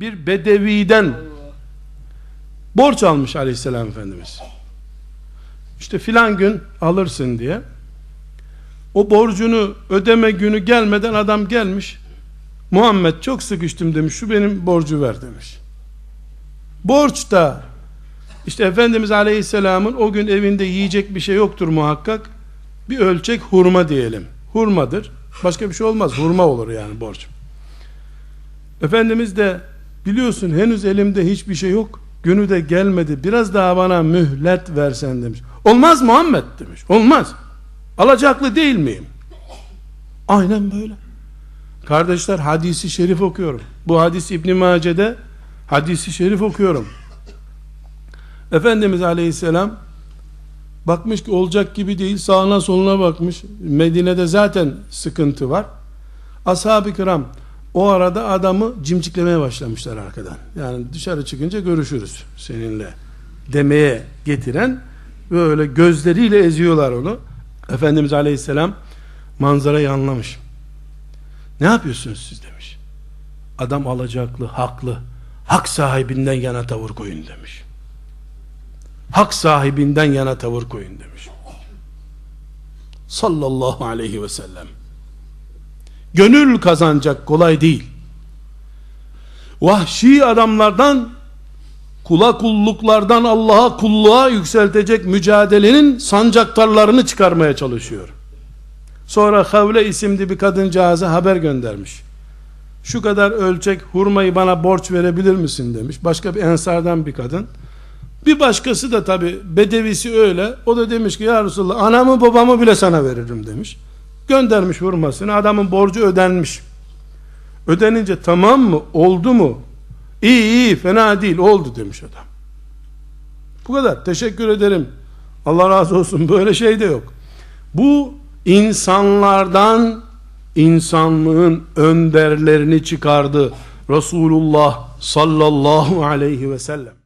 bir bedeviden borç almış aleyhisselam efendimiz. İşte filan gün alırsın diye. O borcunu ödeme günü gelmeden adam gelmiş. Muhammed çok sıkıştım demiş. Şu benim borcu ver demiş. Borç da işte Efendimiz Aleyhisselam'ın o gün evinde yiyecek bir şey yoktur muhakkak. Bir ölçek hurma diyelim. Hurmadır. Başka bir şey olmaz. Hurma olur yani borç. Efendimiz de biliyorsun henüz elimde hiçbir şey yok. Günü de gelmedi. Biraz daha bana mühlet versen demiş. Olmaz Muhammed demiş. Olmaz. Alacaklı değil miyim? Aynen böyle. Kardeşler hadisi şerif okuyorum. Bu hadis İbn Mace'de hadisi şerif okuyorum. Efendimiz Aleyhisselam bakmış ki olacak gibi değil sağına soluna bakmış. Medine'de zaten sıkıntı var. Ashab-ı kiram o arada adamı cimciklemeye başlamışlar arkadan. Yani dışarı çıkınca görüşürüz seninle demeye getiren böyle gözleriyle eziyorlar onu. Efendimiz Aleyhisselam manzarayı anlamış. Ne yapıyorsunuz siz demiş. Adam alacaklı, haklı. Hak sahibinden yana tavır koyun demiş. Hak sahibinden yana tavır koyun demiş. Sallallahu aleyhi ve sellem. Gönül kazanacak kolay değil. Vahşi adamlardan kula kulluklardan Allah'a kulluğa yükseltecek mücadelenin sancaktarlarını çıkarmaya çalışıyor. Sonra Havle isimli bir kadıncağıza haber göndermiş. Şu kadar ölçek hurmayı bana borç verebilir misin demiş. Başka bir ensardan bir kadın. Bir başkası da tabi bedevisi öyle. O da demiş ki ya Resulallah anamı babamı bile sana veririm demiş. Göndermiş hurmasını. Adamın borcu ödenmiş. Ödenince tamam mı? Oldu mu? İyi iyi fena değil oldu demiş adam. Bu kadar. Teşekkür ederim. Allah razı olsun. Böyle şey de yok. Bu insanlardan insanlığın önderlerini çıkardı Resulullah sallallahu aleyhi ve sellem.